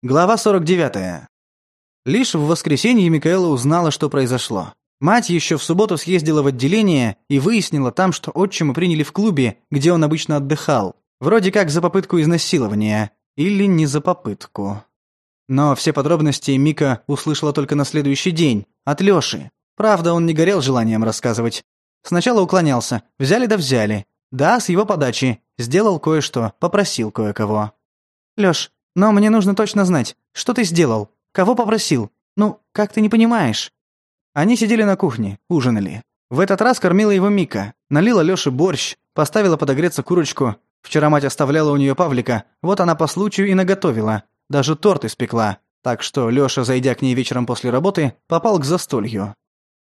Глава 49. Лишь в воскресенье Микаэла узнала, что произошло. Мать еще в субботу съездила в отделение и выяснила там, что отчима приняли в клубе, где он обычно отдыхал. Вроде как за попытку изнасилования. Или не за попытку. Но все подробности Мика услышала только на следующий день, от Лёши. Правда, он не горел желанием рассказывать. Сначала уклонялся, взяли да взяли. Да, с его подачи. Сделал кое-что, попросил кое-кого. «Лёш, но мне нужно точно знать, что ты сделал, кого попросил. Ну, как ты не понимаешь?» Они сидели на кухне, ужинали. В этот раз кормила его Мика, налила Лёше борщ, поставила подогреться курочку. Вчера мать оставляла у неё Павлика, вот она по случаю и наготовила. Даже торт испекла. Так что Лёша, зайдя к ней вечером после работы, попал к застолью.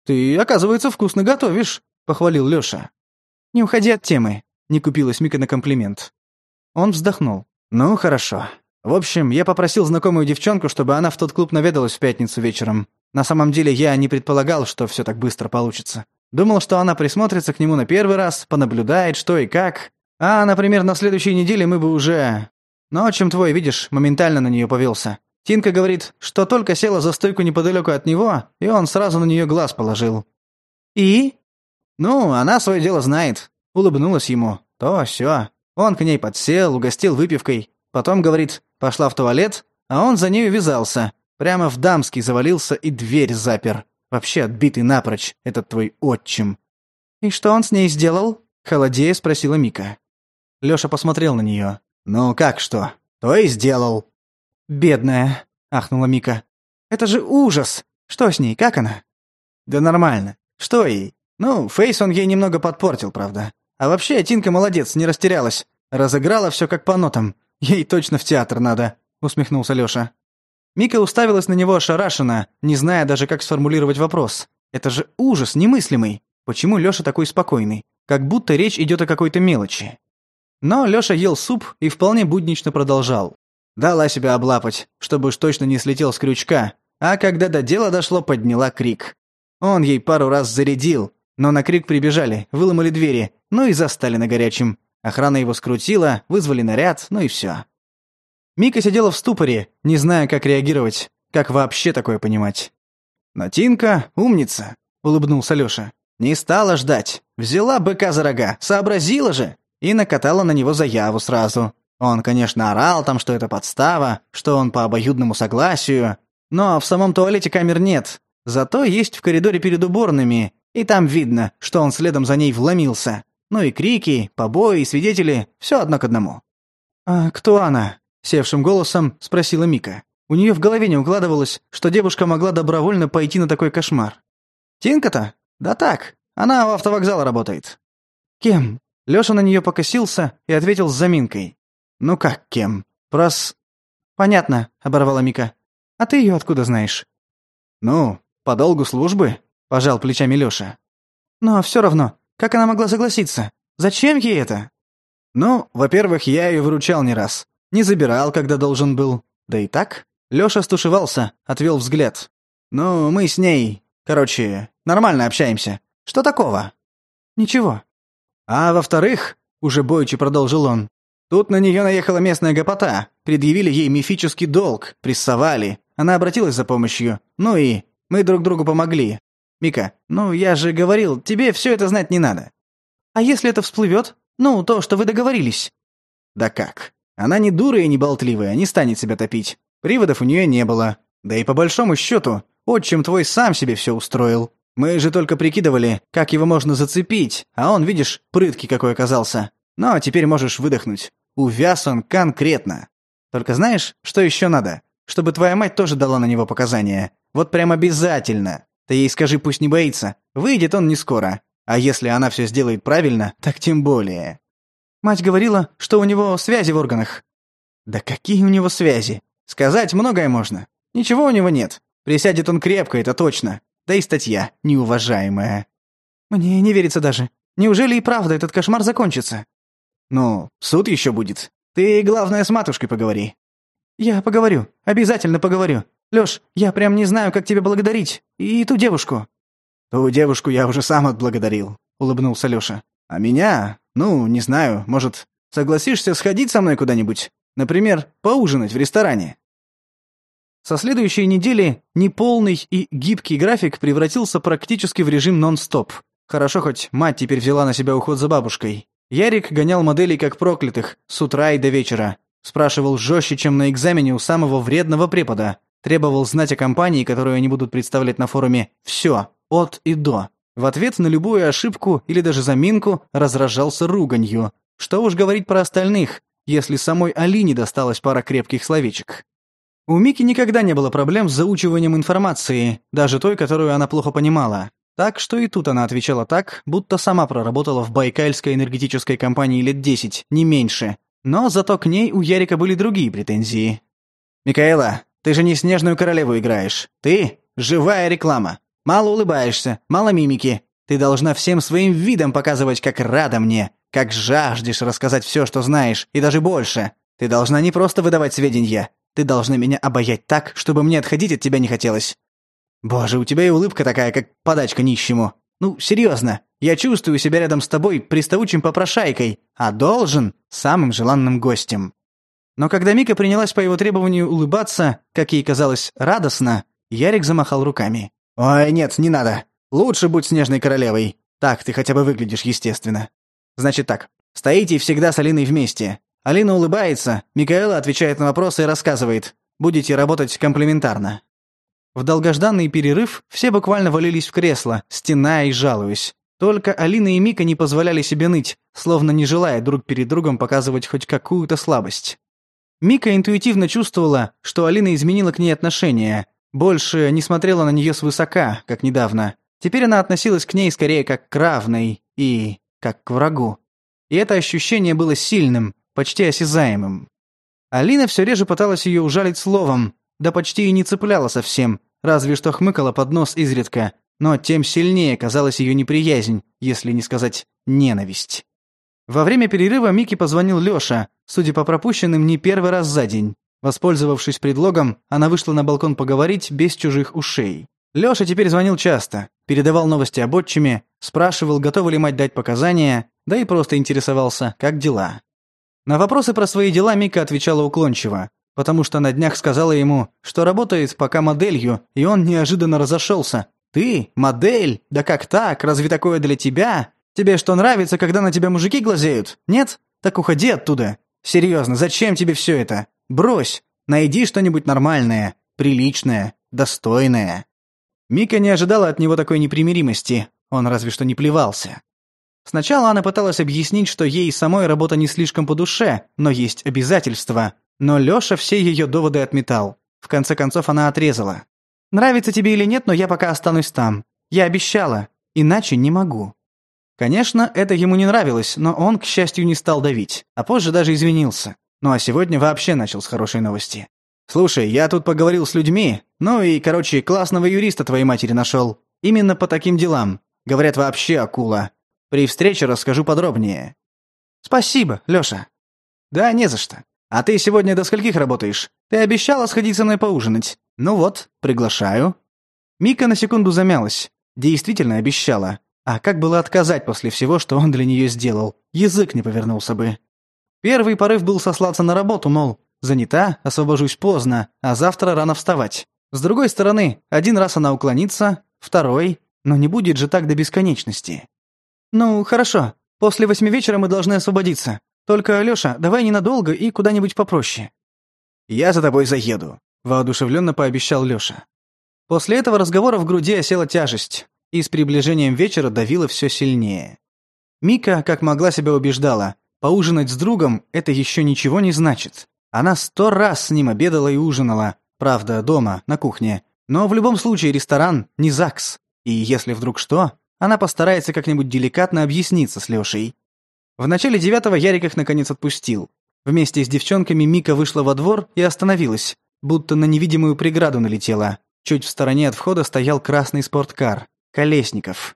«Ты, оказывается, вкусно готовишь», — похвалил Лёша. «Не уходи от темы», — не купилась Мика на комплимент. Он вздохнул. «Ну, хорошо. В общем, я попросил знакомую девчонку, чтобы она в тот клуб наведалась в пятницу вечером. На самом деле я не предполагал, что все так быстро получится. Думал, что она присмотрится к нему на первый раз, понаблюдает, что и как. А, например, на следующей неделе мы бы уже... Ну, Но чем твой, видишь, моментально на нее повелся. Тинка говорит, что только села за стойку неподалеку от него, и он сразу на нее глаз положил. «И?» «Ну, она свое дело знает», — улыбнулась ему. «То, все. Он к ней подсел, угостил выпивкой. Потом говорит, Пошла в туалет, а он за ней вязался. Прямо в дамский завалился и дверь запер. Вообще отбитый напрочь, этот твой отчим. «И что он с ней сделал?» — холодея спросила Мика. Лёша посмотрел на неё. «Ну как что? То и сделал». «Бедная», — ахнула Мика. «Это же ужас! Что с ней, как она?» «Да нормально. Что ей? Ну, фейс он ей немного подпортил, правда. А вообще, Тинка молодец, не растерялась. Разыграла всё как по нотам. Ей точно в театр надо», – усмехнулся Лёша. Мика уставилась на него ошарашенно, не зная даже, как сформулировать вопрос. «Это же ужас немыслимый! Почему Лёша такой спокойный? Как будто речь идёт о какой-то мелочи». Но Лёша ел суп и вполне буднично продолжал. Дала себя облапать, чтобы уж точно не слетел с крючка, а когда до дела дошло, подняла крик. Он ей пару раз зарядил, но на крик прибежали, выломали двери, ну и застали на горячем. Охрана его скрутила, вызвали наряд, ну и все. Мика сидела в ступоре, не зная, как реагировать, как вообще такое понимать. Натинка, умница, — улыбнулся Лёша. Не стала ждать. Взяла быка за рога, сообразила же, и накатала на него заяву сразу. Он, конечно, орал там, что это подстава, что он по обоюдному согласию, но в самом туалете камер нет, зато есть в коридоре перед уборными, и там видно, что он следом за ней вломился. Ну и крики, побои и свидетели – все одно к одному. «А кто она?» – севшим голосом спросила Мика. У нее в голове не укладывалось, что девушка могла добровольно пойти на такой кошмар. «Тинка-то? Да так, она у автовокзала работает». «Кем?» Лёша на нее покосился и ответил с заминкой. «Ну как кем? Прос...» «Понятно», — оборвала Мика. «А ты ее откуда знаешь?» «Ну, по долгу службы», — пожал плечами Лёша. «Но все равно, как она могла согласиться? Зачем ей это? Ну, во-первых, я ее выручал не раз. Не забирал, когда должен был. Да и так. Леша стушевался, отвел взгляд. Ну, мы с ней, короче, нормально общаемся. Что такого? Ничего. А во-вторых, уже бойче продолжил он. Тут на нее наехала местная гопота, предъявили ей мифический долг, прессовали. Она обратилась за помощью. Ну и мы друг другу помогли. «Мика, ну я же говорил, тебе все это знать не надо». «А если это всплывет? Ну, то, что вы договорились». «Да как? Она не дура и не болтливая, не станет себя топить. Приводов у нее не было. Да и по большому счету, отчим твой сам себе все устроил. Мы же только прикидывали, как его можно зацепить, а он, видишь, прыткий какой оказался. Но теперь можешь выдохнуть. Увяз он конкретно. Только знаешь, что еще надо? Чтобы твоя мать тоже дала на него показания. Вот прям обязательно. Ты ей скажи, пусть не боится. Выйдет он не скоро. А если она все сделает правильно, так тем более. Мать говорила, что у него связи в органах. Да какие у него связи? Сказать многое можно. Ничего у него нет. Присядет он крепко, это точно. Да и статья неуважаемая. Мне не верится даже. Неужели и правда этот кошмар закончится? Ну, суд еще будет. Ты, главное, с матушкой поговори. Я поговорю, обязательно поговорю. Лёш, я прям не знаю, как тебе благодарить. И ту девушку». «Ту девушку я уже сам отблагодарил», — улыбнулся Лёша. «А меня? Ну, не знаю, может, согласишься сходить со мной куда-нибудь? Например, поужинать в ресторане?» Со следующей недели неполный и гибкий график превратился практически в режим нон-стоп. Хорошо, хоть мать теперь взяла на себя уход за бабушкой. Ярик гонял моделей как проклятых, с утра и до вечера. Спрашивал жестче, чем на экзамене у самого вредного препода. Требовал знать о компании, которую они будут представлять на форуме «все», «от» и «до». В ответ на любую ошибку или даже заминку разражался руганью. Что уж говорить про остальных, если самой Алине досталась пара крепких словечек. У Мики никогда не было проблем с заучиванием информации, даже той, которую она плохо понимала. Так что и тут она отвечала так, будто сама проработала в байкальской энергетической компании лет 10, не меньше. Но зато к ней у Ярика были другие претензии. «Микаэла, ты же не снежную королеву играешь. Ты — живая реклама. Мало улыбаешься, мало мимики. Ты должна всем своим видом показывать, как рада мне, как жаждешь рассказать все, что знаешь, и даже больше. Ты должна не просто выдавать сведения. Ты должна меня обаять так, чтобы мне отходить от тебя не хотелось. Боже, у тебя и улыбка такая, как подачка нищему. Ну, серьезно, я чувствую себя рядом с тобой приставучим попрошайкой, а должен — самым желанным гостем. Но когда Мика принялась по его требованию улыбаться, как ей казалось, радостно, Ярик замахал руками. «Ой, нет, не надо. Лучше будь снежной королевой. Так ты хотя бы выглядишь естественно». «Значит так. Стоите всегда с Алиной вместе. Алина улыбается, Микаэла отвечает на вопросы и рассказывает. Будете работать комплементарно». В долгожданный перерыв все буквально валились в кресло, стеная и жалуясь. Только Алина и Мика не позволяли себе ныть, словно не желая друг перед другом показывать хоть какую-то слабость. Мика интуитивно чувствовала, что Алина изменила к ней отношение. Больше не смотрела на нее свысока, как недавно. Теперь она относилась к ней скорее как к равной и как к врагу. И это ощущение было сильным, почти осязаемым. Алина все реже пыталась ее ужалить словом, да почти и не цепляла совсем, разве что хмыкала под нос изредка, но тем сильнее казалась ее неприязнь, если не сказать ненависть. Во время перерыва Микки позвонил Лёше, судя по пропущенным, не первый раз за день. Воспользовавшись предлогом, она вышла на балкон поговорить без чужих ушей. Лёша теперь звонил часто, передавал новости об отчиме, спрашивал, готова ли мать дать показания, да и просто интересовался, как дела. На вопросы про свои дела Мика отвечала уклончиво, потому что на днях сказала ему, что работает пока моделью, и он неожиданно разошелся. «Ты? Модель? Да как так? Разве такое для тебя?» Тебе что, нравится, когда на тебя мужики глазеют? Нет? Так уходи оттуда. Серьезно, зачем тебе все это? Брось. Найди что-нибудь нормальное, приличное, достойное. Мика не ожидала от него такой непримиримости. Он разве что не плевался. Сначала она пыталась объяснить, что ей самой работа не слишком по душе, но есть обязательства. Но Лёша все её доводы отметал. В конце концов она отрезала. «Нравится тебе или нет, но я пока останусь там. Я обещала. Иначе не могу». Конечно, это ему не нравилось, но он, к счастью, не стал давить, а позже даже извинился. Ну а сегодня вообще начал с хорошей новости. «Слушай, я тут поговорил с людьми, ну и, короче, классного юриста твоей матери нашел. Именно по таким делам. Говорят, вообще акула. При встрече расскажу подробнее». «Спасибо, Лёша». «Да, не за что. А ты сегодня до скольких работаешь? Ты обещала сходить со мной поужинать. Ну вот, приглашаю». Мика на секунду замялась. Действительно обещала. А как было отказать после всего, что он для нее сделал? Язык не повернулся бы. Первый порыв был сослаться на работу, мол, занята, освобожусь поздно, а завтра рано вставать. С другой стороны, один раз она уклонится, второй, но не будет же так до бесконечности. «Ну, хорошо, после восьми вечера мы должны освободиться. Только, Лёша, давай ненадолго и куда-нибудь попроще». «Я за тобой заеду», — воодушевленно пообещал Лёша. После этого разговора в груди осела тяжесть и с приближением вечера давила все сильнее. Мика, как могла себя убеждала, поужинать с другом – это еще ничего не значит. Она сто раз с ним обедала и ужинала, правда, дома, на кухне. Но в любом случае ресторан не ЗАГС, и если вдруг что, она постарается как-нибудь деликатно объясниться с Лешей. В начале девятого Ярик их наконец отпустил. Вместе с девчонками Мика вышла во двор и остановилась, будто на невидимую преграду налетела. Чуть в стороне от входа стоял красный спорткар. Колесников.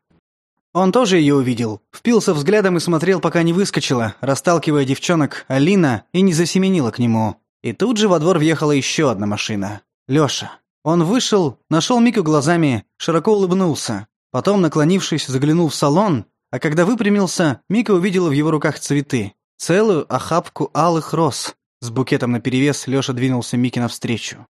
Он тоже ее увидел, впился взглядом и смотрел, пока не выскочила, расталкивая девчонок Алина и не засеменила к нему. И тут же во двор въехала еще одна машина. Леша. Он вышел, нашел Мику глазами, широко улыбнулся. Потом, наклонившись, заглянул в салон, а когда выпрямился, Мика увидела в его руках цветы. Целую охапку алых роз. С букетом наперевес Леша двинулся Мике навстречу.